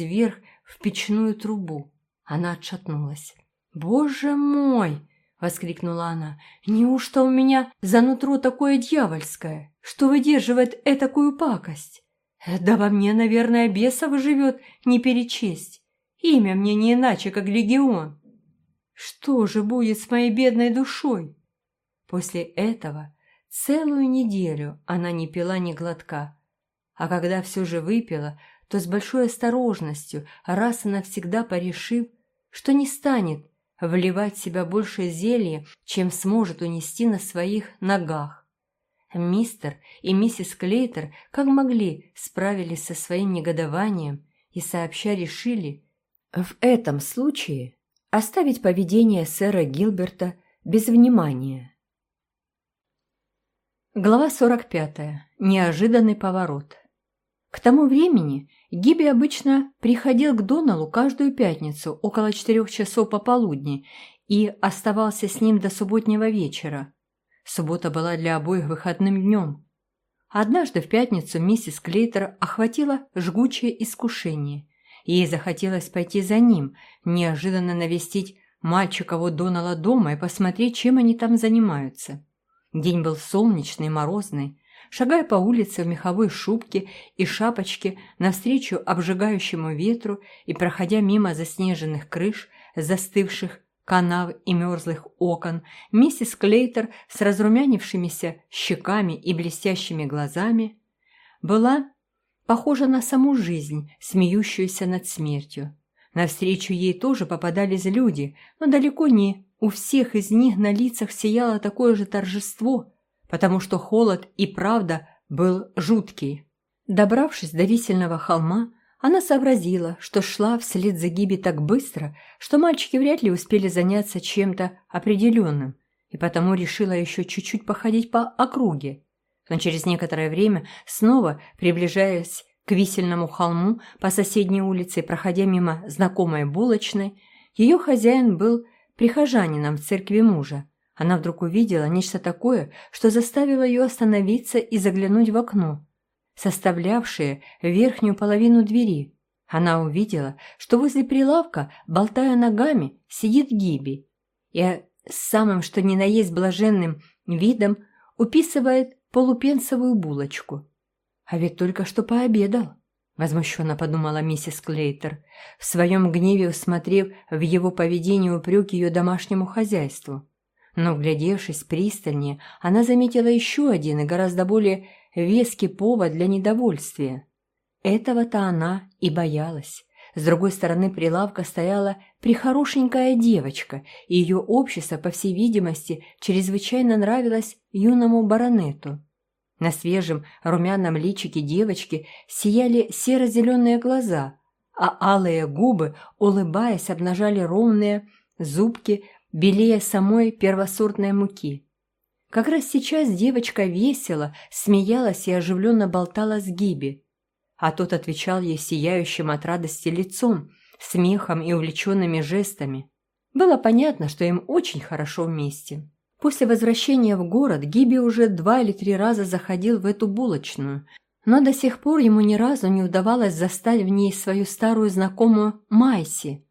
вверх в печную трубу. Она отшатнулась. «Боже мой!» — воскликнула она. «Неужто у меня за нутро такое дьявольское, что выдерживает этакую пакость? Да во мне, наверное, бесов живет не перечесть. Имя мне не иначе, как Легион. Что же будет с моей бедной душой?» После этого целую неделю она не пила ни глотка, а когда все же выпила, то с большой осторожностью, раз и навсегда порешив, что не станет вливать в себя больше зелья, чем сможет унести на своих ногах. Мистер и миссис Клейтер, как могли, справились со своим негодованием и сообща решили в этом случае оставить поведение сэра Гилберта без внимания. Глава 45. Неожиданный поворот. К тому времени Гиби обычно приходил к Доналу каждую пятницу около четырех часов пополудни и оставался с ним до субботнего вечера. Суббота была для обоих выходным днем. Однажды в пятницу миссис Клейтер охватила жгучее искушение. Ей захотелось пойти за ним, неожиданно навестить мальчикова Донала дома и посмотреть, чем они там занимаются. День был солнечный, морозный, Шагая по улице в меховой шубке и шапочке навстречу обжигающему ветру и проходя мимо заснеженных крыш, застывших канав и мерзлых окон, миссис Клейтер с разрумянившимися щеками и блестящими глазами была похожа на саму жизнь, смеющуюся над смертью. Навстречу ей тоже попадались люди, но далеко не у всех из них на лицах сияло такое же торжество – потому что холод и правда был жуткий. Добравшись до висельного холма, она сообразила, что шла вслед за Гиби так быстро, что мальчики вряд ли успели заняться чем-то определенным, и потому решила еще чуть-чуть походить по округе. Но через некоторое время, снова приближаясь к висельному холму по соседней улице, проходя мимо знакомой булочной, ее хозяин был прихожанином в церкви мужа, она вдруг увидела нечто такое, что заставило ее остановиться и заглянуть в окно, составлявшее верхнюю половину двери. Она увидела, что возле прилавка, болтая ногами, сидит Гиби и с самым что ни на есть блаженным видом уписывает полупенсовую булочку. А ведь только что пообедал. Возмущенно подумала миссис Клейтер, в своем гневе усмотрев в его поведении упрек ее домашнему хозяйству. Но, глядевшись пристальнее, она заметила еще один и гораздо более веский повод для недовольствия. Этого-то она и боялась. С другой стороны прилавка стояла прихорошенькая девочка, и ее общество, по всей видимости, чрезвычайно нравилось юному баронету. На свежем румяном личике девочки сияли серо-зеленые глаза, а алые губы, улыбаясь, обнажали ровные зубки белее самой первосортной муки. Как раз сейчас девочка весело, смеялась и оживленно болтала с Гиби, а тот отвечал ей сияющим от радости лицом, смехом и увлеченными жестами. Было понятно, что им очень хорошо вместе. После возвращения в город Гиби уже два или три раза заходил в эту булочную, но до сих пор ему ни разу не удавалось застать в ней свою старую знакомую Майси,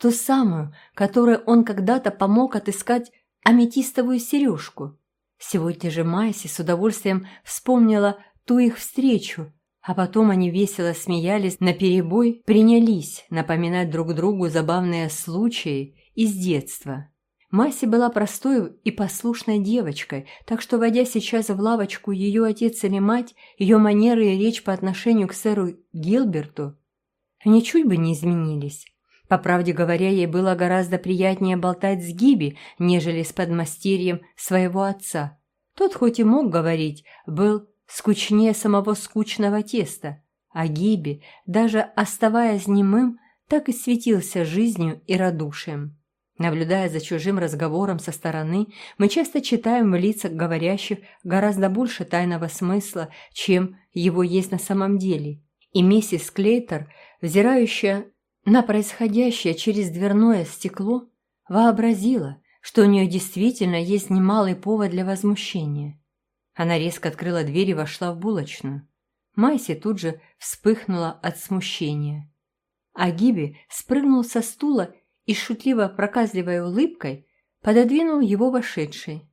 Ту самую, которой он когда-то помог отыскать аметистовую сережку. Сегодня же Майси с удовольствием вспомнила ту их встречу, а потом они весело смеялись, наперебой принялись напоминать друг другу забавные случаи из детства. Майси была простой и послушной девочкой, так что, войдя сейчас в лавочку ее отец или мать, ее манеры и речь по отношению к сэру Гилберту ничуть бы не изменились. По правде говоря, ей было гораздо приятнее болтать с Гиби, нежели с подмастерьем своего отца. Тот хоть и мог говорить, был скучнее самого скучного теста, а Гиби, даже оставаясь немым, так и светился жизнью и радушием. Наблюдая за чужим разговором со стороны, мы часто читаем в лицах говорящих гораздо больше тайного смысла, чем его есть на самом деле. И миссис Клейтер, взирающая на происходящее через дверное стекло вообразила, что у нее действительно есть немалый повод для возмущения. Она резко открыла дверь и вошла в булочную. Майси тут же вспыхнула от смущения. а Гиби спрыгнул со стула и, шутливо проказливой улыбкой, пододвинул его вошедший.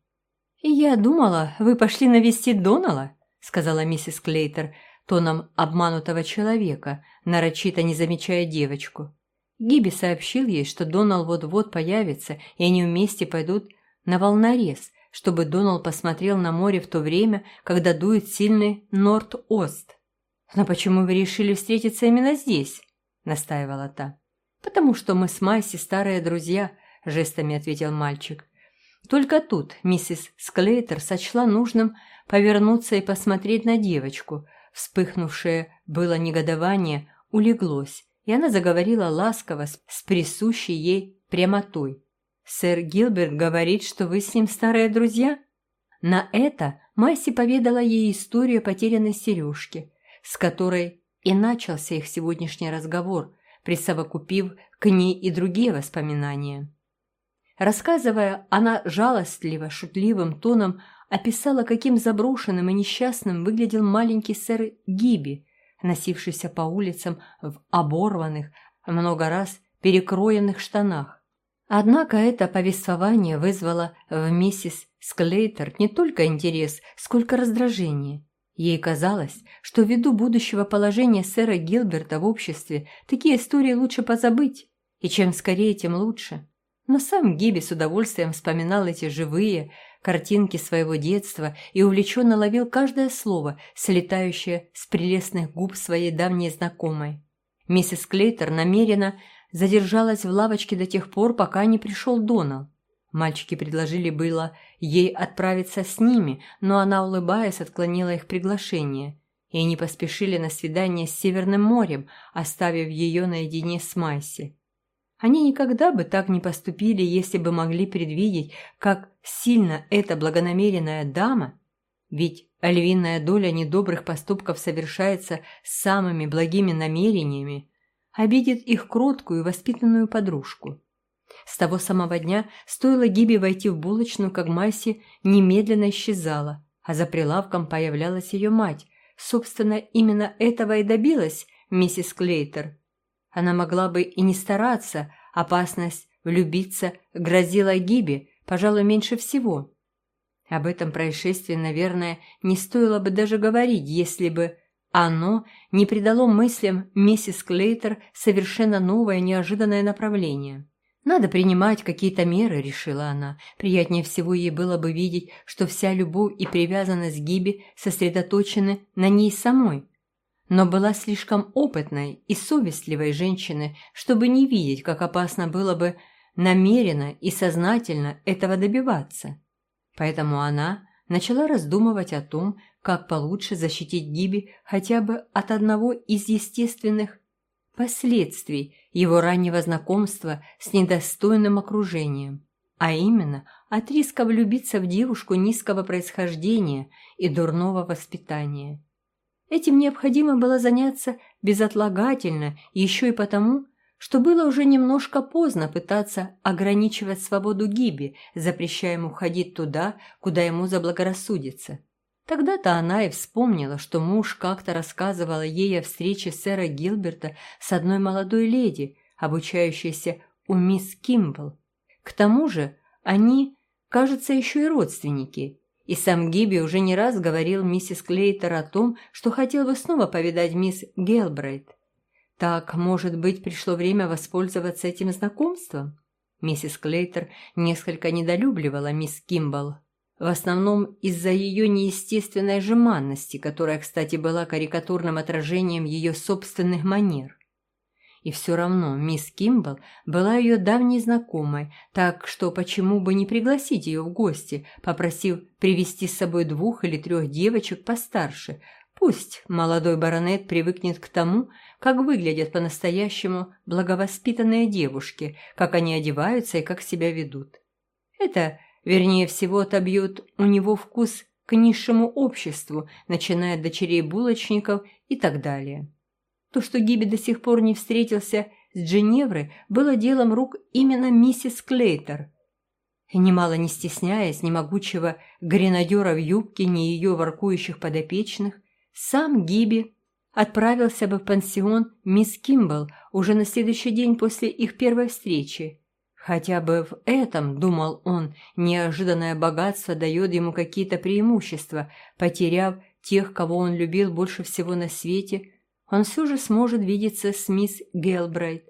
«И я думала, вы пошли навестить Донала», — сказала миссис Клейтер тоном обманутого человека, нарочито не замечая девочку. Гиби сообщил ей, что Донал вот-вот появится, и они вместе пойдут на волнорез, чтобы Донал посмотрел на море в то время, когда дует сильный норд-ост. «Но почему вы решили встретиться именно здесь?» – настаивала та. «Потому что мы с Майси старые друзья», – жестами ответил мальчик. Только тут миссис Склейтер сочла нужным повернуться и посмотреть на девочку. Вспыхнувшее было негодование улеглось, и она заговорила ласково с присущей ей прямотой. «Сэр Гилберт говорит, что вы с ним старые друзья?» На это Майси поведала ей историю потерянной сережки, с которой и начался их сегодняшний разговор, присовокупив к ней и другие воспоминания. Рассказывая, она жалостливо, шутливым тоном описала, каким заброшенным и несчастным выглядел маленький сэр Гиби, носившийся по улицам в оборванных, много раз перекроенных штанах. Однако это повествование вызвало в миссис Склейтер не только интерес, сколько раздражение. Ей казалось, что ввиду будущего положения сэра Гилберта в обществе такие истории лучше позабыть, и чем скорее, тем лучше. Но сам Гиби с удовольствием вспоминал эти живые картинки своего детства и увлеченно ловил каждое слово, слетающее с прелестных губ своей давней знакомой. Миссис Клейтер намеренно задержалась в лавочке до тех пор, пока не пришел Донал. Мальчики предложили было ей отправиться с ними, но она, улыбаясь, отклонила их приглашение, и они поспешили на свидание с Северным морем, оставив ее наедине с Майси. Они никогда бы так не поступили, если бы могли предвидеть, как сильно эта благонамеренная дама, ведь львиная доля недобрых поступков совершается с самыми благими намерениями, обидит их кроткую и воспитанную подружку. С того самого дня стоило Гиби войти в булочную, как Майси немедленно исчезала, а за прилавком появлялась ее мать. Собственно, именно этого и добилась миссис Клейтер. Она могла бы и не стараться, опасность влюбиться грозила Гиби, пожалуй, меньше всего. Об этом происшествии, наверное, не стоило бы даже говорить, если бы оно не придало мыслям миссис Клейтер совершенно новое неожиданное направление. «Надо принимать какие-то меры», — решила она. Приятнее всего ей было бы видеть, что вся любовь и привязанность Гиби сосредоточены на ней самой, но была слишком опытной и совестливой женщиной, чтобы не видеть, как опасно было бы намеренно и сознательно этого добиваться. Поэтому она начала раздумывать о том, как получше защитить Гиби хотя бы от одного из естественных последствий его раннего знакомства с недостойным окружением, а именно от риска влюбиться в девушку низкого происхождения и дурного воспитания. Этим необходимо было заняться безотлагательно, еще и потому, что было уже немножко поздно пытаться ограничивать свободу Гиби, запрещая ему ходить туда, куда ему заблагорассудится. Тогда-то она и вспомнила, что муж как-то рассказывал ей о встрече сэра Гилберта с одной молодой леди, обучающейся у мисс Кимбл. К тому же они, кажется, еще и родственники, и сам Гиби уже не раз говорил миссис Клейтер о том, что хотел бы снова повидать мисс Гелбрейт. Так, может быть, пришло время воспользоваться этим знакомством? Миссис Клейтер несколько недолюбливала мисс Кимбл, в основном из-за ее неестественной жеманности, которая, кстати, была карикатурным отражением ее собственных манер. И все равно мисс Кимбл была ее давней знакомой, так что почему бы не пригласить ее в гости, попросив привести с собой двух или трех девочек постарше. Пусть молодой баронет привыкнет к тому, как выглядят по-настоящему благовоспитанные девушки, как они одеваются и как себя ведут. Это, вернее всего, отобьет у него вкус к низшему обществу, начиная от дочерей булочников и так далее. То, что Гиби до сих пор не встретился с Дженеврой, было делом рук именно миссис Клейтер. И немало не стесняясь ни могучего гренадера в юбке, ни ее воркующих подопечных, сам Гиби отправился бы в пансион мисс Кимбл уже на следующий день после их первой встречи. Хотя бы в этом, думал он, неожиданное богатство дает ему какие-то преимущества, потеряв тех, кого он любил больше всего на свете, он все же сможет видеться с мисс Гелбрайт.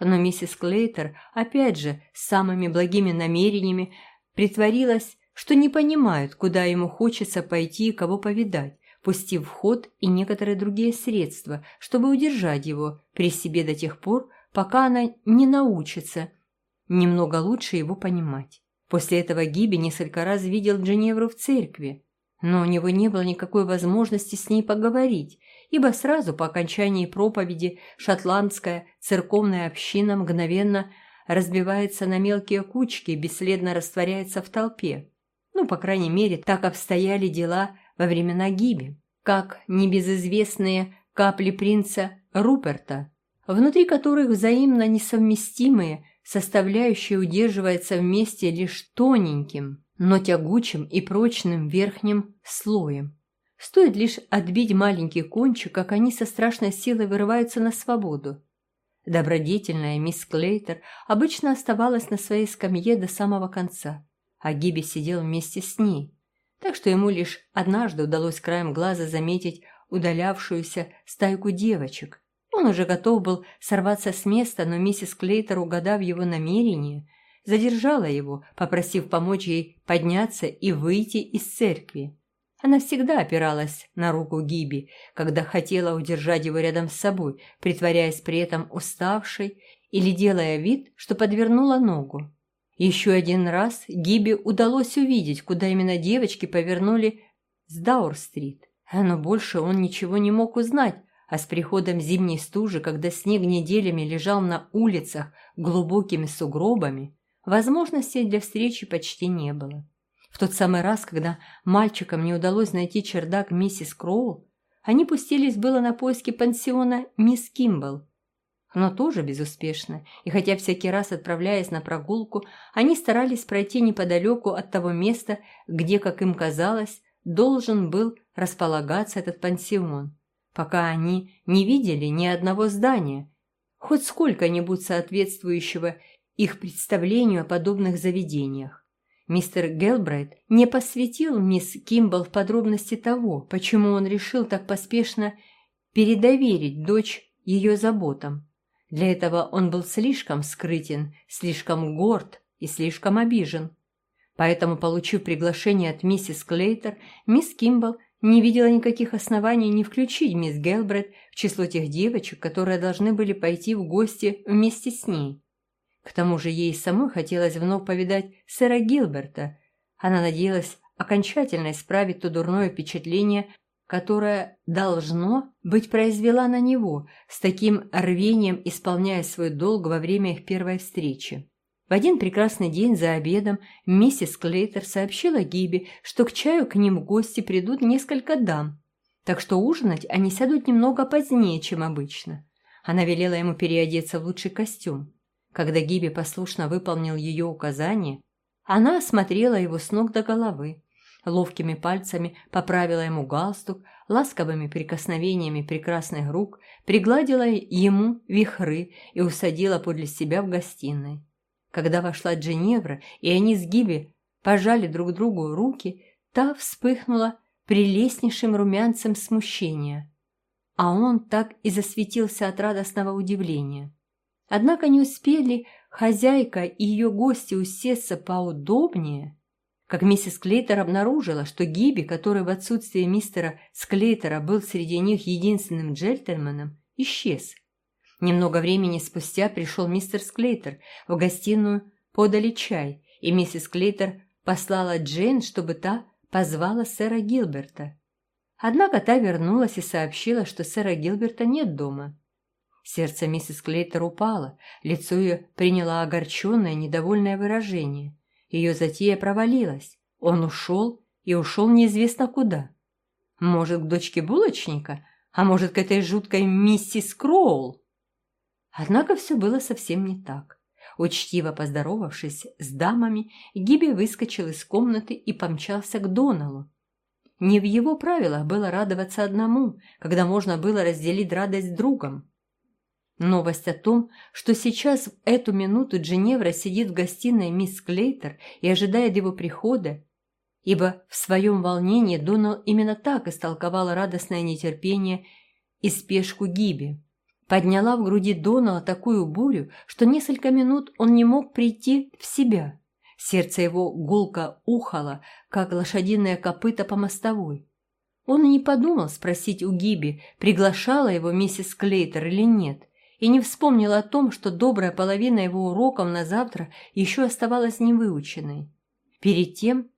Но миссис Клейтер, опять же, с самыми благими намерениями, притворилась, что не понимает, куда ему хочется пойти и кого повидать, пустив в ход и некоторые другие средства, чтобы удержать его при себе до тех пор, пока она не научится немного лучше его понимать. После этого Гиби несколько раз видел Дженевру в церкви, но у него не было никакой возможности с ней поговорить, ибо сразу по окончании проповеди шотландская церковная община мгновенно разбивается на мелкие кучки и бесследно растворяется в толпе. Ну, по крайней мере, так обстояли дела во времена Гиби, как небезызвестные капли принца Руперта, внутри которых взаимно несовместимые составляющие удерживаются вместе лишь тоненьким, но тягучим и прочным верхним слоем. Стоит лишь отбить маленький кончик, как они со страшной силой вырываются на свободу. Добродетельная мисс Клейтер обычно оставалась на своей скамье до самого конца, а Гиби сидел вместе с ней, так что ему лишь однажды удалось краем глаза заметить удалявшуюся стайку девочек. Он уже готов был сорваться с места, но миссис Клейтер, угадав его намерение, задержала его, попросив помочь ей подняться и выйти из церкви. Она всегда опиралась на руку Гиби, когда хотела удержать его рядом с собой, притворяясь при этом уставшей или делая вид, что подвернула ногу. Еще один раз Гиби удалось увидеть, куда именно девочки повернули с Даур-стрит. Но больше он ничего не мог узнать, а с приходом зимней стужи, когда снег неделями лежал на улицах глубокими сугробами, возможностей для встречи почти не было. В тот самый раз, когда мальчикам не удалось найти чердак миссис Кроул, они пустились было на поиски пансиона мисс Кимбл, но тоже безуспешно, и хотя всякий раз, отправляясь на прогулку, они старались пройти неподалеку от того места, где, как им казалось, должен был располагаться этот пансион, пока они не видели ни одного здания, хоть сколько-нибудь соответствующего их представлению о подобных заведениях. Мистер Гелбрайт не посвятил мисс Кимбл в подробности того, почему он решил так поспешно передоверить дочь ее заботам. Для этого он был слишком скрытен, слишком горд и слишком обижен. Поэтому, получив приглашение от миссис Клейтер, мисс Кимбл не видела никаких оснований не включить мисс Гелбрайт в число тех девочек, которые должны были пойти в гости вместе с ней. К тому же ей самой хотелось вновь повидать сэра Гилберта. Она надеялась окончательно исправить то дурное впечатление, которое должно быть произвела на него, с таким рвением исполняя свой долг во время их первой встречи. В один прекрасный день за обедом миссис Клейтер сообщила Гиби, что к чаю к ним в гости придут несколько дам, так что ужинать они сядут немного позднее, чем обычно. Она велела ему переодеться в лучший костюм. Когда Гиби послушно выполнил ее указание, она осмотрела его с ног до головы, ловкими пальцами поправила ему галстук, ласковыми прикосновениями прекрасных рук пригладила ему вихры и усадила подле себя в гостиной. Когда вошла Дженевра, и они с Гиби пожали друг другу руки, та вспыхнула прелестнейшим румянцем смущения, а он так и засветился от радостного удивления. Однако не успели хозяйка и ее гости усесться поудобнее, как миссис Клейтер обнаружила, что Гиби, который в отсутствие мистера Склейтера был среди них единственным джентльменом, исчез. Немного времени спустя пришел мистер Склейтер, в гостиную подали чай, и миссис Клейтер послала Джейн, чтобы та позвала сэра Гилберта. Однако та вернулась и сообщила, что сэра Гилберта нет дома. Сердце миссис Клейтер упало, лицо ее приняло огорченное, недовольное выражение. Ее затея провалилась. Он ушел и ушел неизвестно куда. Может, к дочке булочника, а может, к этой жуткой миссис Кроул. Однако все было совсем не так. Учтиво поздоровавшись с дамами, Гиби выскочил из комнаты и помчался к Доналу. не в его правилах было радоваться одному, когда можно было разделить радость с другом. Новость о том, что сейчас в эту минуту Дженевра сидит в гостиной мисс Клейтер и ожидает его прихода, ибо в своем волнении Донал именно так истолковал радостное нетерпение и спешку Гиби. Подняла в груди Донала такую бурю, что несколько минут он не мог прийти в себя. Сердце его гулко ухало, как лошадиное копыто по мостовой. Он и не подумал спросить у Гиби, приглашала его миссис Клейтер или нет, и не вспомнил о том, что добрая половина его уроков на завтра еще оставалась невыученной. Перед тем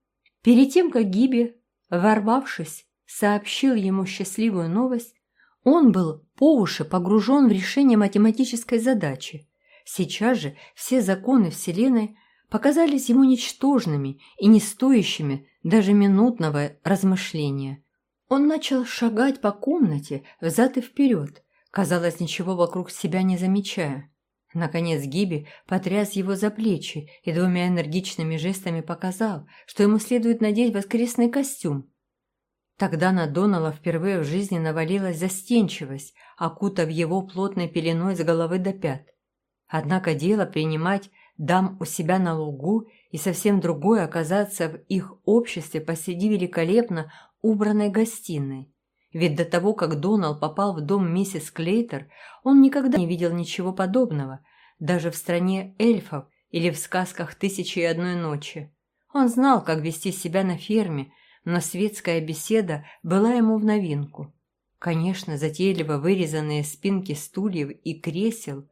Перед тем, как Гиби, ворвавшись, сообщил ему счастливую новость, он был по уши погружен в решение математической задачи. Сейчас же все законы Вселенной показались ему ничтожными и не стоящими даже минутного размышления. Он начал шагать по комнате взад и вперед, казалось, ничего вокруг себя не замечая. Наконец Гиби потряс его за плечи и двумя энергичными жестами показал, что ему следует надеть воскресный костюм. Тогда на Донала впервые в жизни навалилась застенчивость, окутав его плотной пеленой с головы до пят. Однако дело принимать дам у себя на лугу и совсем другое оказаться в их обществе посреди великолепно убранной гостиной. Ведь до того, как Донал попал в дом миссис Клейтер, он никогда не видел ничего подобного, даже в стране эльфов или в сказках «Тысячи и одной ночи». Он знал, как вести себя на ферме, но светская беседа была ему в новинку. Конечно, затейливо вырезанные спинки стульев и кресел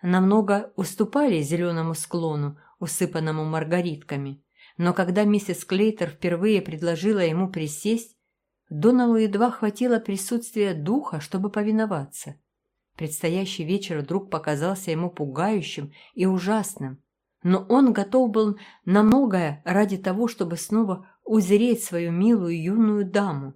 намного уступали зеленому склону, усыпанному маргаритками. Но когда миссис Клейтер впервые предложила ему присесть, Доналу едва хватило присутствия духа, чтобы повиноваться. Предстоящий вечер вдруг показался ему пугающим и ужасным, но он готов был на многое ради того, чтобы снова узреть свою милую юную даму.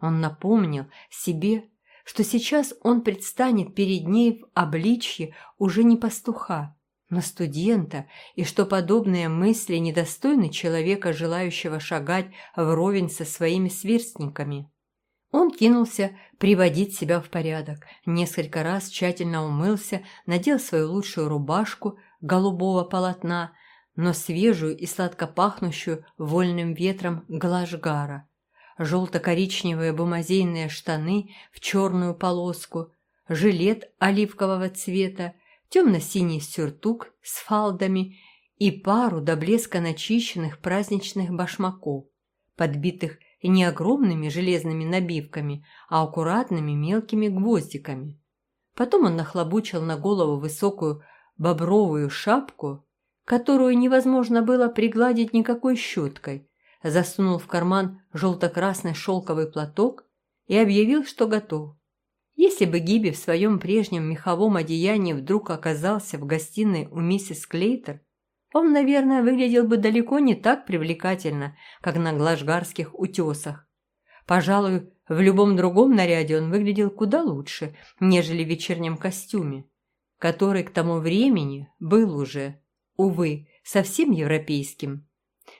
Он напомнил себе, что сейчас он предстанет перед ней в обличье уже не пастуха, на студента, и что подобные мысли недостойны человека, желающего шагать вровень со своими сверстниками. Он кинулся приводить себя в порядок, несколько раз тщательно умылся, надел свою лучшую рубашку голубого полотна, но свежую и сладко пахнущую вольным ветром глажгара, желто-коричневые бумазейные штаны в черную полоску, жилет оливкового цвета, темно-синий сюртук с фалдами и пару до блеска начищенных праздничных башмаков, подбитых не огромными железными набивками, а аккуратными мелкими гвоздиками. Потом он нахлобучил на голову высокую бобровую шапку, которую невозможно было пригладить никакой щеткой, засунул в карман желто-красный шелковый платок и объявил, что готов. Если бы Гиби в своем прежнем меховом одеянии вдруг оказался в гостиной у миссис Клейтер, он, наверное, выглядел бы далеко не так привлекательно, как на глажгарских утесах. Пожалуй, в любом другом наряде он выглядел куда лучше, нежели в вечернем костюме, который к тому времени был уже, увы, совсем европейским.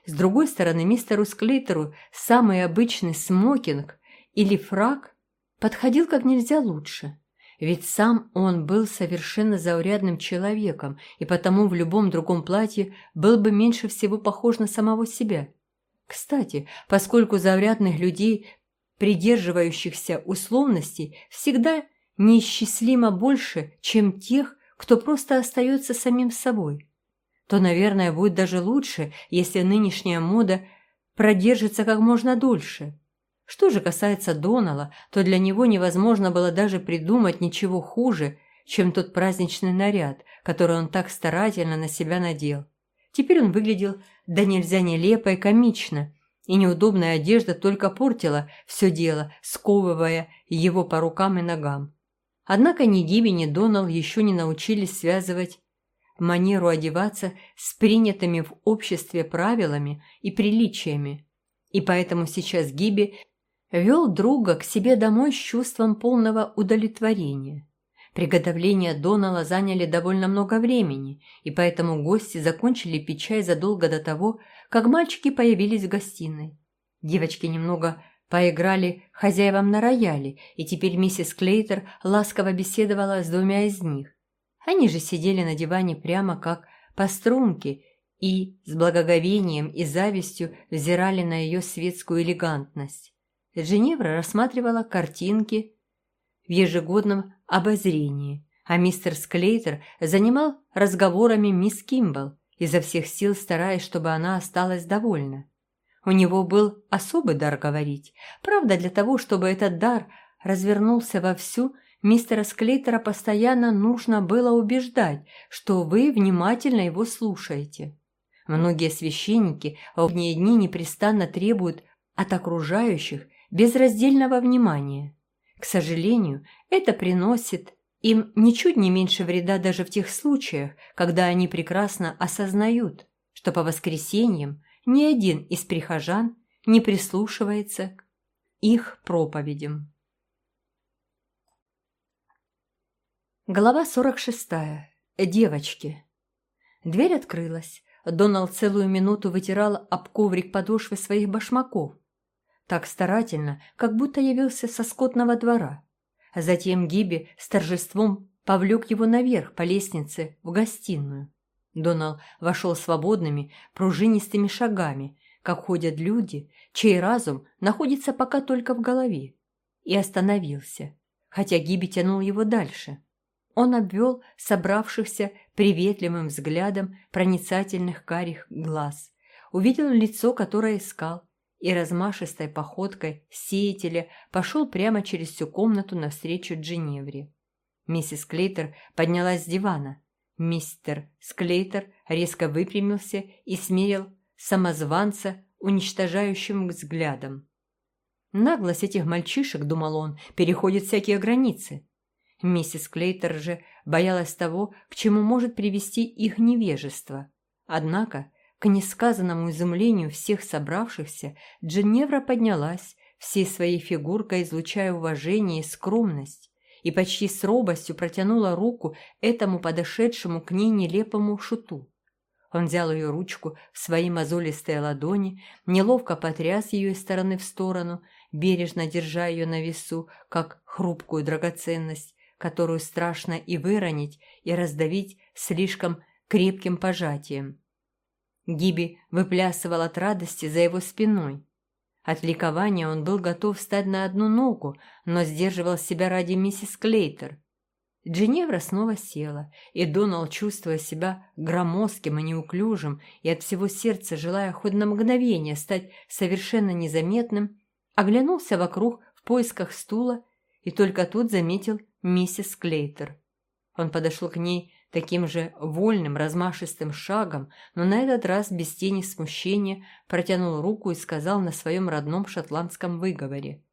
С другой стороны, мистеру Склейтеру самый обычный смокинг или фраг подходил как нельзя лучше. Ведь сам он был совершенно заурядным человеком, и потому в любом другом платье был бы меньше всего похож на самого себя. Кстати, поскольку заурядных людей, придерживающихся условностей, всегда неисчислимо больше, чем тех, кто просто остается самим собой, то, наверное, будет даже лучше, если нынешняя мода продержится как можно дольше – что же касается Донала, то для него невозможно было даже придумать ничего хуже, чем тот праздничный наряд, который он так старательно на себя надел. Теперь он выглядел да нельзя нелепо и комично, и неудобная одежда только портила все дело, сковывая его по рукам и ногам. Однако ни Гиби, ни Донал еще не научились связывать манеру одеваться с принятыми в обществе правилами и приличиями, и поэтому сейчас Гиби вел друга к себе домой с чувством полного удовлетворения. Приготовления Донала заняли довольно много времени, и поэтому гости закончили пить чай задолго до того, как мальчики появились в гостиной. Девочки немного поиграли хозяевам на рояле, и теперь миссис Клейтер ласково беседовала с двумя из них. Они же сидели на диване прямо как по струнке и с благоговением и завистью взирали на ее светскую элегантность. Женевра рассматривала картинки в ежегодном обозрении, а мистер Склейтер занимал разговорами мисс Кимбл, изо всех сил стараясь, чтобы она осталась довольна. У него был особый дар говорить. Правда, для того, чтобы этот дар развернулся вовсю, мистера Склейтера постоянно нужно было убеждать, что вы внимательно его слушаете. Многие священники в дни непрестанно требуют от окружающих безраздельного внимания. К сожалению, это приносит им ничуть не меньше вреда даже в тех случаях, когда они прекрасно осознают, что по воскресеньям ни один из прихожан не прислушивается к их проповедям. Глава 46. Девочки. Дверь открылась. Доналд целую минуту вытирал об коврик подошвы своих башмаков. Так старательно, как будто явился со скотного двора. Затем Гиби с торжеством повлек его наверх по лестнице в гостиную. Донал вошел свободными, пружинистыми шагами, как ходят люди, чей разум находится пока только в голове, и остановился, хотя Гиби тянул его дальше. Он обвел собравшихся приветливым взглядом проницательных карих глаз, увидел лицо, которое искал, и размашистой походкой сеятеля пошел прямо через всю комнату навстречу Дженевре. Миссис Клейтер поднялась с дивана. Мистер Склейтер резко выпрямился и смерил самозванца уничтожающим взглядом. Наглость этих мальчишек, думал он, переходит всякие границы. Миссис Клейтер же боялась того, к чему может привести их невежество. Однако к несказанному изумлению всех собравшихся Дженевра поднялась, всей своей фигуркой излучая уважение и скромность, и почти с робостью протянула руку этому подошедшему к ней нелепому шуту. Он взял ее ручку в свои мозолистые ладони, неловко потряс ее из стороны в сторону, бережно держа ее на весу, как хрупкую драгоценность, которую страшно и выронить, и раздавить слишком крепким пожатием. Гиби выплясывал от радости за его спиной. От ликования он был готов встать на одну ногу, но сдерживал себя ради миссис Клейтер. Дженевра снова села, и Донал, чувствуя себя громоздким и неуклюжим, и от всего сердца желая хоть на мгновение стать совершенно незаметным, оглянулся вокруг в поисках стула и только тут заметил миссис Клейтер. Он подошел к ней таким же вольным, размашистым шагом, но на этот раз без тени смущения протянул руку и сказал на своем родном шотландском выговоре.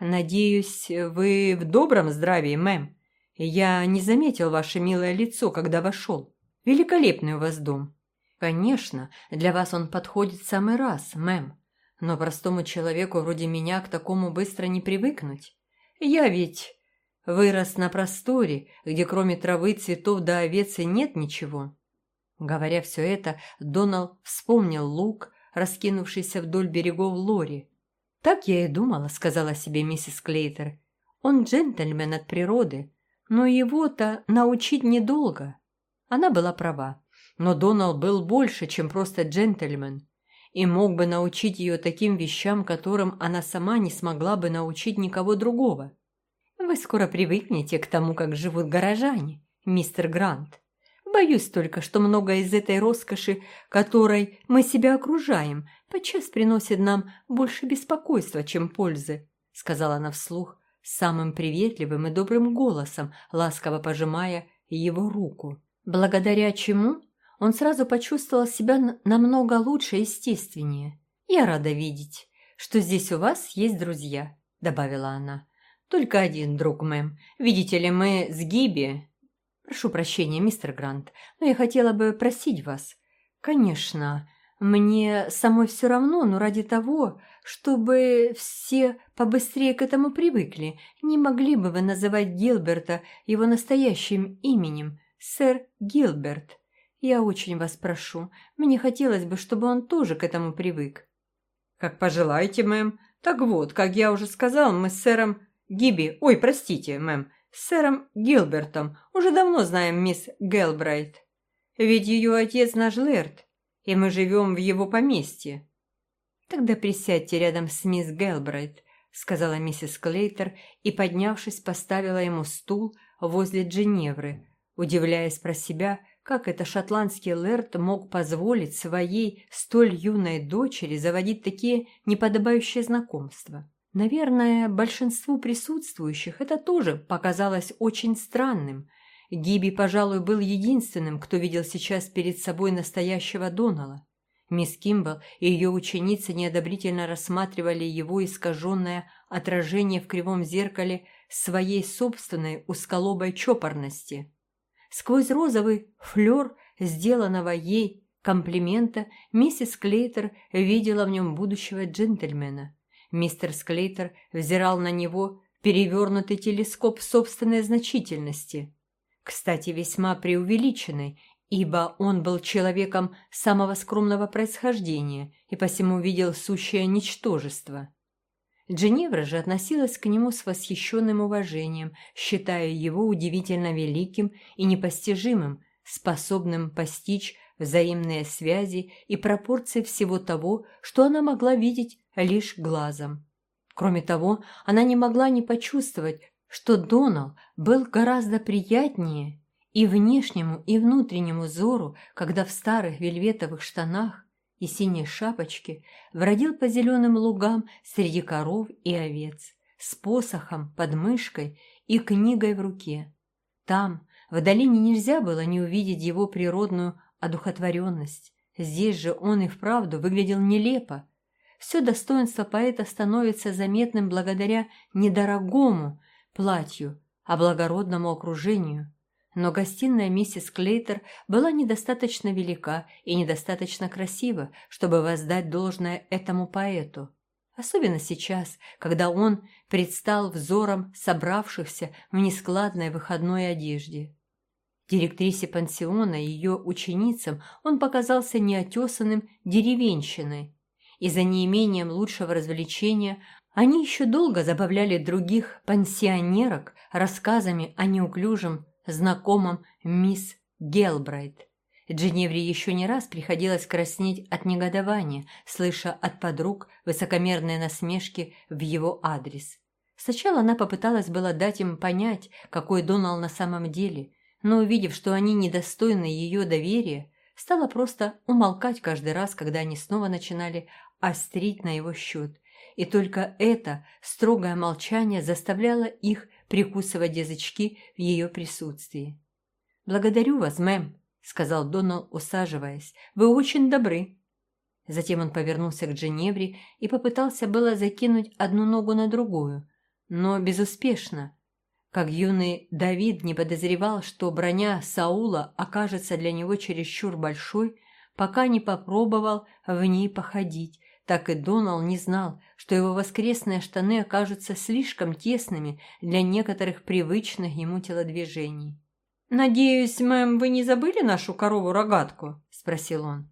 «Надеюсь, вы в добром здравии, мэм. Я не заметил ваше милое лицо, когда вошел. Великолепный у вас дом. Конечно, для вас он подходит в самый раз, мэм. Но простому человеку вроде меня к такому быстро не привыкнуть. Я ведь Вырос на просторе, где кроме травы, цветов да овец и нет ничего. Говоря все это, Донал вспомнил лук, раскинувшийся вдоль берегов Лори. «Так я и думала», — сказала себе миссис Клейтер. «Он джентльмен от природы, но его-то научить недолго». Она была права, но Донал был больше, чем просто джентльмен, и мог бы научить ее таким вещам, которым она сама не смогла бы научить никого другого. Вы скоро привыкнете к тому, как живут горожане, мистер Грант. Боюсь только, что многое из этой роскоши, которой мы себя окружаем, подчас приносит нам больше беспокойства, чем пользы», — сказала она вслух самым приветливым и добрым голосом, ласково пожимая его руку. Благодаря чему он сразу почувствовал себя намного лучше и естественнее. «Я рада видеть, что здесь у вас есть друзья», — добавила она. «Только один друг, мэм. Видите ли, мы с Гиби...» «Прошу прощения, мистер Грант, но я хотела бы просить вас...» «Конечно, мне самой все равно, но ради того, чтобы все побыстрее к этому привыкли, не могли бы вы называть Гилберта его настоящим именем, сэр Гилберт? Я очень вас прошу, мне хотелось бы, чтобы он тоже к этому привык». «Как пожелаете, мэм. Так вот, как я уже сказал, мы с сэром Гиби... Ой, простите, мэм, с сэром Гилбертом уже давно знаем мисс Гелбрайт. Ведь ее отец наш Лэрд, и мы живем в его поместье». «Тогда присядьте рядом с мисс Гелбрайт», — сказала миссис Клейтер и, поднявшись, поставила ему стул возле Дженевры, удивляясь про себя, как это шотландский лэрд мог позволить своей столь юной дочери заводить такие неподобающие знакомства. Наверное, большинству присутствующих это тоже показалось очень странным. Гиби, пожалуй, был единственным, кто видел сейчас перед собой настоящего Донала. Мисс Кимбл и ее ученицы неодобрительно рассматривали его искаженное отражение в кривом зеркале своей собственной узколобой чопорности. Сквозь розовый флер, сделанного ей комплимента, миссис Клейтер видела в нем будущего джентльмена. Мистер Склейтер взирал на него перевернутый телескоп собственной значительности. Кстати, весьма преувеличенный, ибо он был человеком самого скромного происхождения и посему видел сущее ничтожество. Дженевра же относилась к нему с восхищенным уважением, считая его удивительно великим и непостижимым, способным постичь взаимные связи и пропорции всего того, что она могла видеть лишь глазом. Кроме того, она не могла не почувствовать, что Донал был гораздо приятнее и внешнему, и внутреннему взору, когда в старых вельветовых штанах и синей шапочке бродил по зеленым лугам среди коров и овец, с посохом под мышкой и книгой в руке. Там, в долине, нельзя было не увидеть его природную одухотворенность. Здесь же он и вправду выглядел нелепо. Все достоинство поэта становится заметным благодаря недорогому платью, а благородному окружению. Но гостиная миссис Клейтер была недостаточно велика и недостаточно красива, чтобы воздать должное этому поэту. Особенно сейчас, когда он предстал взором собравшихся в нескладной выходной одежде. Директрисе пансиона и ее ученицам он показался неотесанным деревенщиной, и за неимением лучшего развлечения они еще долго забавляли других пансионерок рассказами о неуклюжем знакомом мисс Гелбрайт. Дженевре еще не раз приходилось краснеть от негодования, слыша от подруг высокомерные насмешки в его адрес. Сначала она попыталась было дать им понять, какой Донал на самом деле, но увидев, что они недостойны ее доверия, стала просто умолкать каждый раз, когда они снова начинали острить на его счет. И только это строгое молчание заставляло их прикусывать язычки в ее присутствии. «Благодарю вас, мэм», — сказал Донал, усаживаясь. «Вы очень добры». Затем он повернулся к Дженевре и попытался было закинуть одну ногу на другую, но безуспешно. Как юный Давид не подозревал, что броня Саула окажется для него чересчур большой, пока не попробовал в ней походить, так и Донал не знал, что его воскресные штаны окажутся слишком тесными для некоторых привычных ему телодвижений. «Надеюсь, мэм, вы не забыли нашу корову-рогатку?» – спросил он.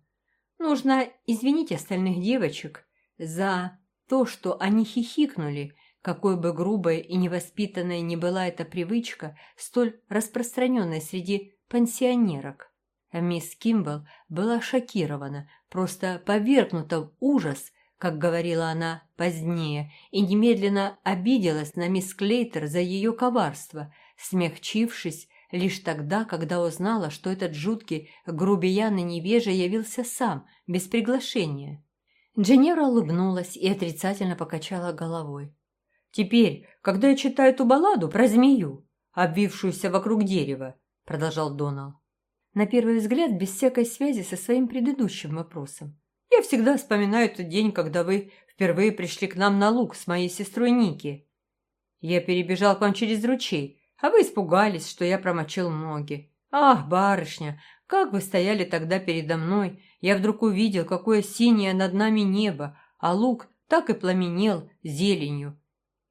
«Нужно извинить остальных девочек за то, что они хихикнули, какой бы грубой и невоспитанной ни была эта привычка, столь распространенная среди пансионерок. Мисс Кимбл была шокирована, просто повергнута в ужас, как говорила она позднее, и немедленно обиделась на мисс Клейтер за ее коварство, смягчившись лишь тогда, когда узнала, что этот жуткий грубиян и невежа явился сам, без приглашения. Дженнера улыбнулась и отрицательно покачала головой. «Теперь, когда я читаю эту балладу про змею, обвившуюся вокруг дерева», — продолжал Донал, на первый взгляд без всякой связи со своим предыдущим вопросом. «Я всегда вспоминаю тот день, когда вы впервые пришли к нам на луг с моей сестрой Ники. Я перебежал к вам через ручей, а вы испугались, что я промочил ноги. Ах, барышня, как вы стояли тогда передо мной, я вдруг увидел, какое синее над нами небо, а луг так и пламенел зеленью.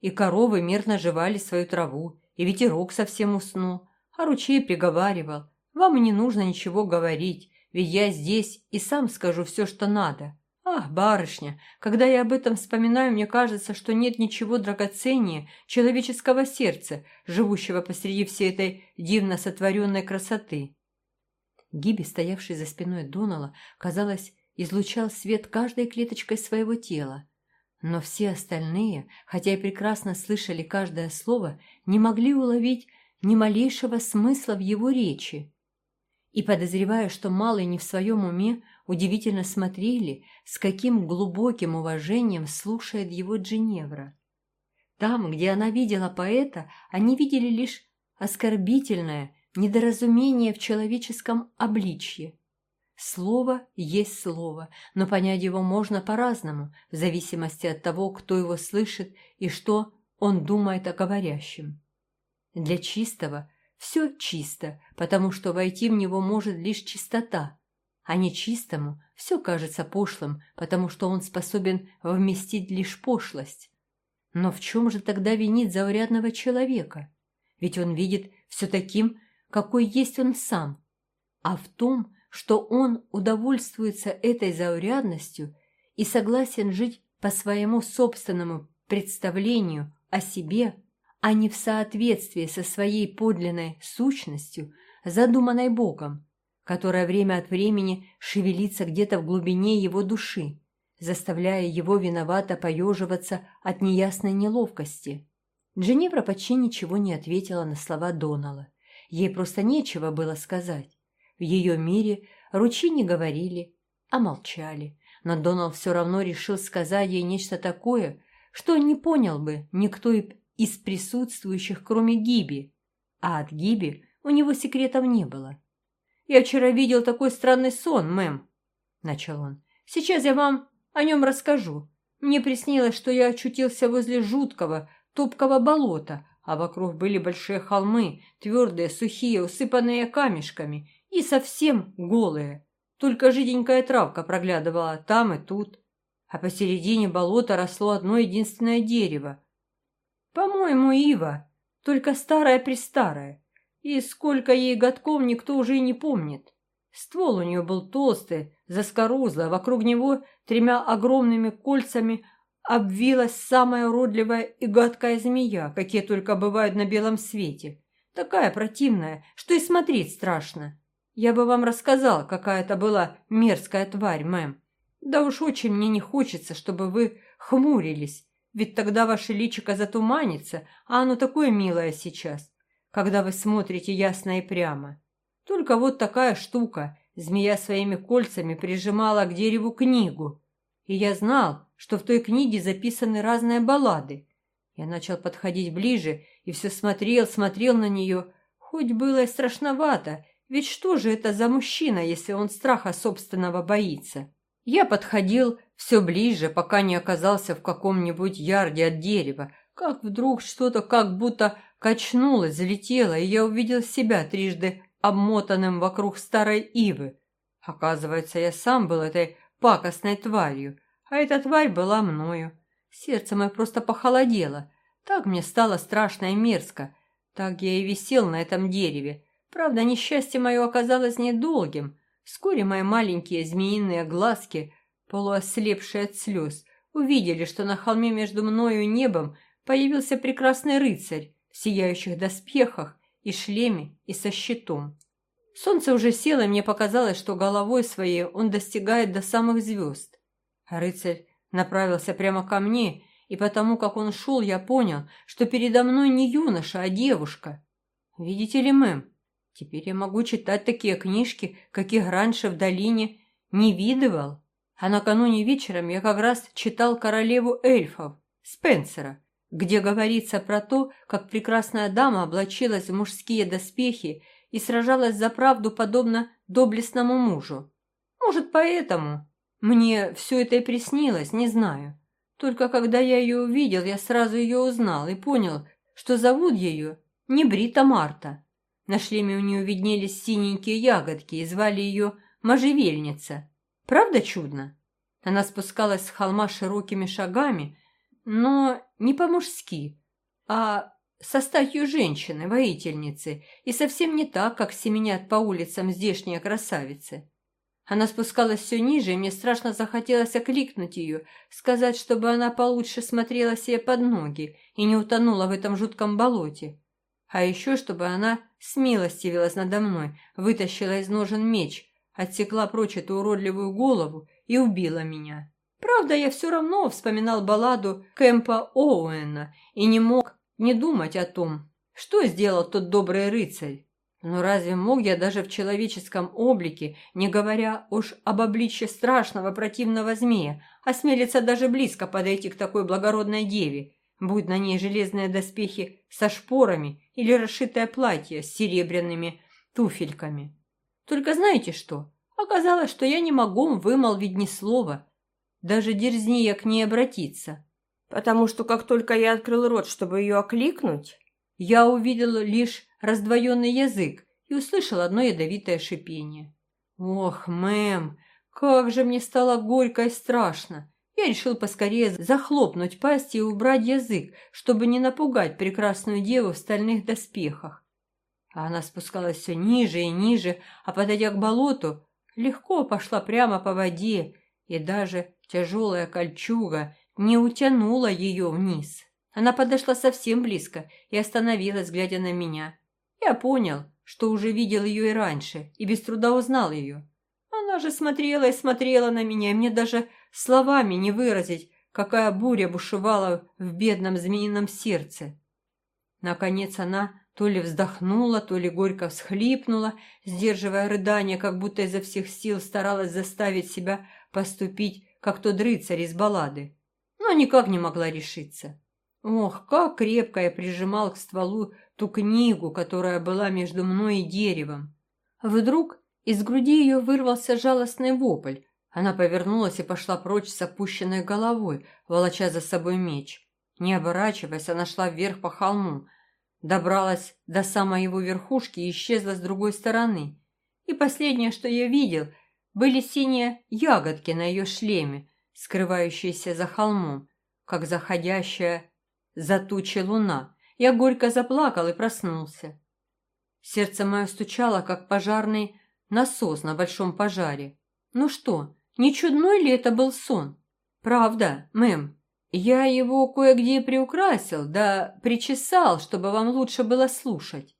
И коровы мирно жевали свою траву, и ветерок совсем уснул, а ручей приговаривал, вам не нужно ничего говорить, ведь я здесь и сам скажу все, что надо. Ах, барышня, когда я об этом вспоминаю, мне кажется, что нет ничего драгоценнее человеческого сердца, живущего посреди всей этой дивно сотворенной красоты. Гиби, стоявший за спиной Донала, казалось, излучал свет каждой клеточкой своего тела. Но все остальные, хотя и прекрасно слышали каждое слово, не могли уловить ни малейшего смысла в его речи. И, подозревая, что малый не в своем уме, удивительно смотрели, с каким глубоким уважением слушает его Джиневра. Там, где она видела поэта, они видели лишь оскорбительное недоразумение в человеческом обличье. Слово есть слово, но понять его можно по-разному, в зависимости от того, кто его слышит и что он думает о говорящем. Для чистого все чисто, потому что войти в него может лишь чистота, а нечистому все кажется пошлым, потому что он способен вместить лишь пошлость. Но в чем же тогда винит заурядного человека? Ведь он видит все таким, какой есть он сам, а в том, что он удовольствуется этой заурядностью и согласен жить по своему собственному представлению о себе, а не в соответствии со своей подлинной сущностью, задуманной Богом, которая время от времени шевелится где-то в глубине его души, заставляя его виновато поеживаться от неясной неловкости. Дженевра почти ничего не ответила на слова Донала. Ей просто нечего было сказать. В ее мире ручьи не говорили, а молчали. Но Донал все равно решил сказать ей нечто такое, что не понял бы никто из присутствующих, кроме Гиби. А от Гиби у него секретов не было. «Я вчера видел такой странный сон, мэм», — начал он. «Сейчас я вам о нем расскажу. Мне приснилось, что я очутился возле жуткого, топкого болота, а вокруг были большие холмы, твердые, сухие, усыпанные камешками, и совсем голые. Только жиденькая травка проглядывала там и тут. А посередине болота росло одно единственное дерево. По-моему, ива, только старая-престарая. И сколько ей годков никто уже и не помнит. Ствол у нее был толстый, заскорузлый, а вокруг него тремя огромными кольцами обвилась самая уродливая и гадкая змея, какие только бывают на белом свете. Такая противная, что и смотреть страшно. Я бы вам рассказал, какая это была мерзкая тварь, мэм. Да уж очень мне не хочется, чтобы вы хмурились, ведь тогда ваше личико затуманится, а оно такое милое сейчас, когда вы смотрите ясно и прямо. Только вот такая штука. Змея своими кольцами прижимала к дереву книгу. И я знал, что в той книге записаны разные баллады. Я начал подходить ближе и все смотрел, смотрел на нее. Хоть было и страшновато, ведь что же это за мужчина, если он страха собственного боится? Я подходил все ближе, пока не оказался в каком-нибудь ярде от дерева, как вдруг что-то как будто качнулось, залетело, и я увидел себя трижды обмотанным вокруг старой ивы. Оказывается, я сам был этой пакостной тварью, а эта тварь была мною. Сердце мое просто похолодело. Так мне стало страшно и мерзко. Так я и висел на этом дереве, Правда, несчастье мое оказалось недолгим. Вскоре мои маленькие змеиные глазки, полуослепшие от слез, увидели, что на холме между мною и небом появился прекрасный рыцарь в сияющих доспехах и шлеме и со щитом. Солнце уже село, и мне показалось, что головой своей он достигает до самых звезд. Рыцарь направился прямо ко мне, и потому как он шел, я понял, что передо мной не юноша, а девушка. Видите ли, мэм, Теперь я могу читать такие книжки, каких раньше в долине не видывал. А накануне вечером я как раз читал «Королеву эльфов» Спенсера, где говорится про то, как прекрасная дама облачилась в мужские доспехи и сражалась за правду подобно доблестному мужу. Может, поэтому мне все это и приснилось, не знаю. Только когда я ее увидел, я сразу ее узнал и понял, что зовут ее не Брита Марта, на шлеме у нее виднелись синенькие ягодки и звали ее Можжевельница. Правда чудно? Она спускалась с холма широкими шагами, но не по-мужски, а со статью женщины, воительницы, и совсем не так, как семенят по улицам здешние красавицы. Она спускалась все ниже, и мне страшно захотелось окликнуть ее, сказать, чтобы она получше смотрела себе под ноги и не утонула в этом жутком болоте. А еще, чтобы она смилостивилась надо мной, вытащила из ножен меч, отсекла прочь эту уродливую голову и убила меня. Правда, я все равно вспоминал балладу Кэмпа Оуэна и не мог не думать о том, что сделал тот добрый рыцарь. Но разве мог я даже в человеческом облике, не говоря уж об обличье страшного противного змея, осмелиться даже близко подойти к такой благородной деве, будь на ней железные доспехи со шпорами или расшитое платье с серебряными туфельками? Только знаете что? Оказалось, что я не могу вымолвить ни слова, даже дерзнее к ней обратиться. Потому что как только я открыл рот, чтобы ее окликнуть, я увидел лишь раздвоенный язык и услышал одно ядовитое шипение. «Ох, мэм, как же мне стало горько и страшно!» Я решил поскорее захлопнуть пасть и убрать язык, чтобы не напугать прекрасную деву в стальных доспехах. А она спускалась все ниже и ниже, а, подойдя к болоту, легко пошла прямо по воде, и даже тяжелая кольчуга не утянула ее вниз. Она подошла совсем близко и остановилась, глядя на меня. Я понял, что уже видел ее и раньше, и без труда узнал ее. Она же смотрела и смотрела на меня, и мне даже словами не выразить, какая буря бушевала в бедном змеином сердце. Наконец она то ли вздохнула, то ли горько всхлипнула, сдерживая рыдание, как будто изо всех сил старалась заставить себя поступить, как тот рыцарь из баллады, но никак не могла решиться. Ох, как крепко я прижимал к стволу ту книгу, которая была между мной и деревом. Вдруг из груди ее вырвался жалостный вопль. Она повернулась и пошла прочь с опущенной головой, волоча за собой меч. Не оборачиваясь, она шла вверх по холму, добралась до самой его верхушки и исчезла с другой стороны. И последнее, что я видел, были синие ягодки на ее шлеме, скрывающиеся за холмом, как заходящая за тучей луна. Я горько заплакал и проснулся. Сердце мое стучало, как пожарный насос на большом пожаре. Ну что, не чудной ли это был сон? Правда, мэм, я его кое-где приукрасил, да причесал, чтобы вам лучше было слушать.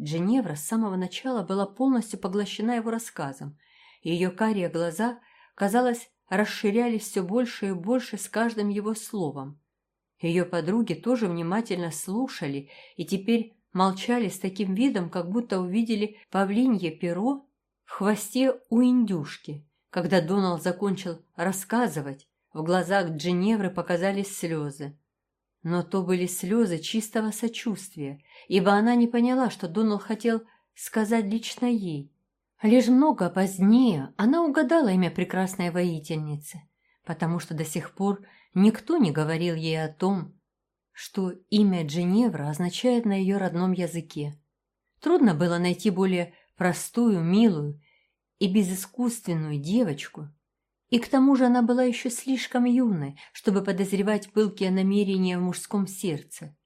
Дженевра с самого начала была полностью поглощена его рассказом. Ее карие глаза, казалось, расширялись все больше и больше с каждым его словом. Ее подруги тоже внимательно слушали и теперь молчали с таким видом, как будто увидели павлинье перо в хвосте у индюшки. Когда Доналд закончил рассказывать, в глазах Дженевры показались слезы. Но то были слезы чистого сочувствия, ибо она не поняла, что Доналд хотел сказать лично ей. Лишь много позднее она угадала имя прекрасной воительницы, потому что до сих пор Никто не говорил ей о том, что имя Дженевра означает на ее родном языке. Трудно было найти более простую, милую и безыскусственную девочку, и к тому же она была еще слишком юной, чтобы подозревать пылкие намерения в мужском сердце.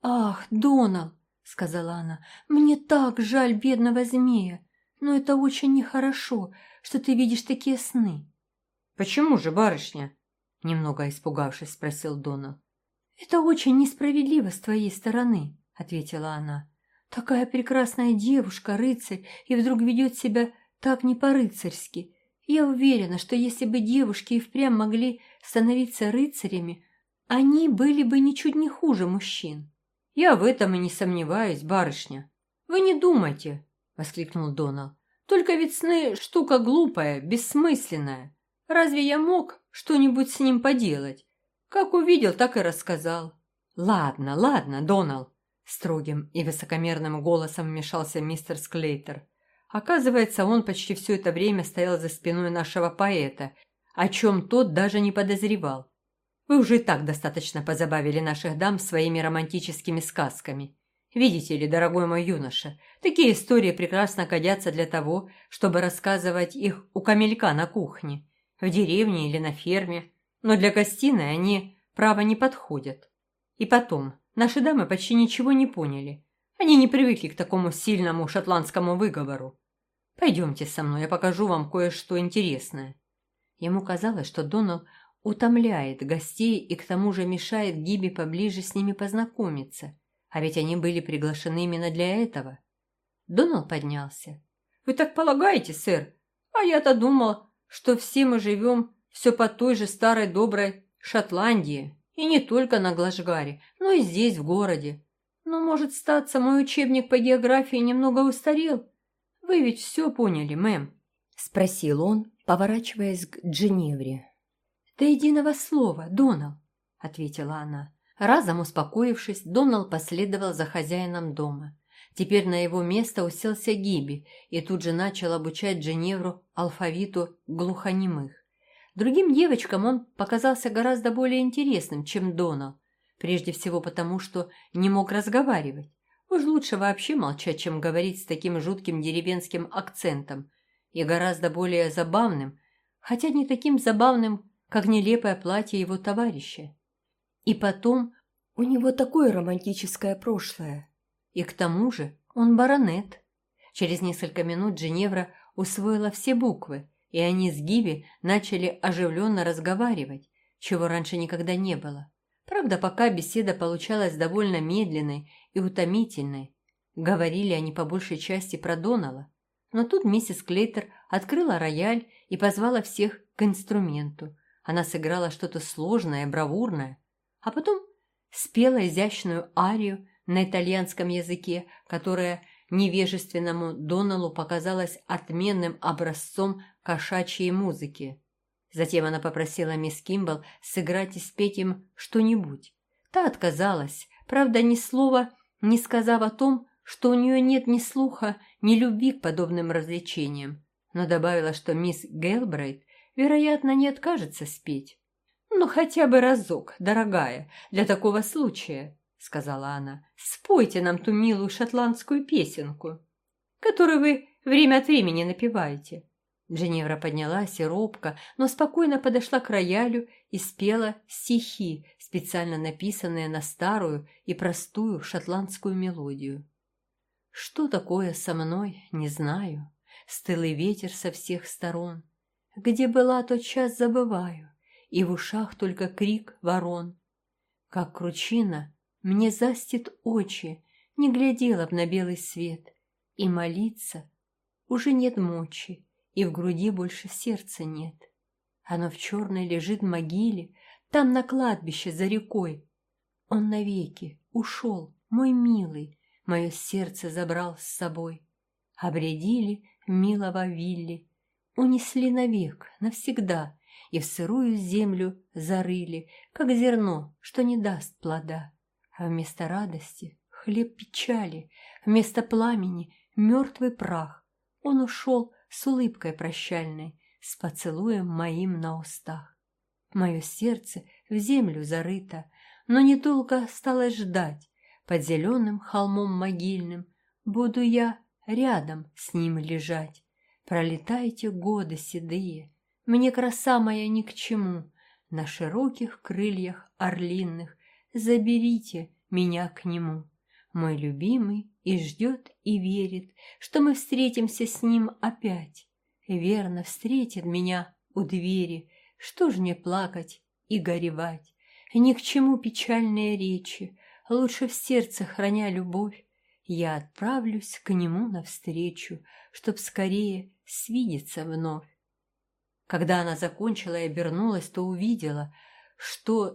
«Ах, Донал!» — сказала она. «Мне так жаль бедного змея, но это очень нехорошо, что ты видишь такие сны». «Почему же, барышня?» Немного испугавшись, спросил Дона. «Это очень несправедливо с твоей стороны», — ответила она. «Такая прекрасная девушка, рыцарь, и вдруг ведет себя так не по-рыцарски. Я уверена, что если бы девушки и впрямь могли становиться рыцарями, они были бы ничуть не хуже мужчин». «Я в этом и не сомневаюсь, барышня. Вы не думайте», — воскликнул Донал. «Только ведь сны — штука глупая, бессмысленная. Разве я мог что-нибудь с ним поделать? Как увидел, так и рассказал. Ладно, ладно, Донал. Строгим и высокомерным голосом вмешался мистер Склейтер. Оказывается, он почти все это время стоял за спиной нашего поэта, о чем тот даже не подозревал. Вы уже и так достаточно позабавили наших дам своими романтическими сказками. Видите ли, дорогой мой юноша, такие истории прекрасно годятся для того, чтобы рассказывать их у камелька на кухне в деревне или на ферме, но для гостиной они, право, не подходят. И потом, наши дамы почти ничего не поняли. Они не привыкли к такому сильному шотландскому выговору. Пойдемте со мной, я покажу вам кое-что интересное». Ему казалось, что Донал утомляет гостей и к тому же мешает Гиби поближе с ними познакомиться, а ведь они были приглашены именно для этого. Донал поднялся. «Вы так полагаете, сэр? А я-то думал, что все мы живем все по той же старой доброй Шотландии, и не только на Глажгаре, но и здесь, в городе. Но, может, статься, мой учебник по географии немного устарел. Вы ведь все поняли, мэм?» — спросил он, поворачиваясь к Дженевре. «До единого слова, Донал», — ответила она. Разом успокоившись, Донал последовал за хозяином дома. Теперь на его место уселся Гиби и тут же начал обучать Дженевру алфавиту глухонемых. Другим девочкам он показался гораздо более интересным, чем Донал, прежде всего потому, что не мог разговаривать. Уж лучше вообще молчать, чем говорить с таким жутким деревенским акцентом, и гораздо более забавным, хотя не таким забавным, как нелепое платье его товарища. И потом у него такое романтическое прошлое. И к тому же он баронет. Через несколько минут Дженевра усвоила все буквы, и они с Гиви начали оживленно разговаривать, чего раньше никогда не было. Правда, пока беседа получалась довольно медленной и утомительной. Говорили они по большей части про Донала. Но тут миссис Клейтер открыла рояль и позвала всех к инструменту. Она сыграла что-то сложное, бравурное, а потом спела изящную арию на итальянском языке, которая невежественному Доналу показалась отменным образцом кошачьей музыки. Затем она попросила мисс Кимбл сыграть и спеть им что-нибудь. Та отказалась, правда, ни слова не сказав о том, что у нее нет ни слуха, ни любви к подобным развлечениям, но добавила, что мисс Гелбрайт, вероятно, не откажется спеть. «Ну, хотя бы разок, дорогая, для такого случая», — сказала она. «Спойте нам ту милую шотландскую песенку, которую вы время от времени напеваете». Дженевра поднялась и робко, но спокойно подошла к роялю и спела стихи, специально написанные на старую и простую шотландскую мелодию. Что такое со мной, не знаю. Стылый ветер со всех сторон. Где была, тот час забываю, и в ушах только крик ворон. Как кручина мне застит очи, не глядела б на белый свет, и молиться уже нет мочи, и в груди больше сердца нет. Оно в черной лежит могиле, там на кладбище за рекой. Он навеки ушел, мой милый, мое сердце забрал с собой. Обрядили милого Вилли, унесли навек, навсегда, и в сырую землю зарыли, как зерно, что не даст плода. А вместо радости — хлеб печали, вместо пламени — мертвый прах. Он ушел с улыбкой прощальной, с поцелуем моим на устах. Мое сердце в землю зарыто, но недолго осталось ждать, под зеленым холмом могильным Буду я рядом с ним лежать. Пролетайте годы седые, Мне краса моя ни к чему. На широких крыльях орлиных Заберите меня к нему. Мой любимый и ждет, и верит, Что мы встретимся с ним опять. Верно встретит меня у двери, Что ж мне плакать и горевать? Ни к чему печальные речи, лучше в сердце храня любовь, я отправлюсь к нему навстречу, чтоб скорее свидеться вновь. Когда она закончила и обернулась, то увидела, что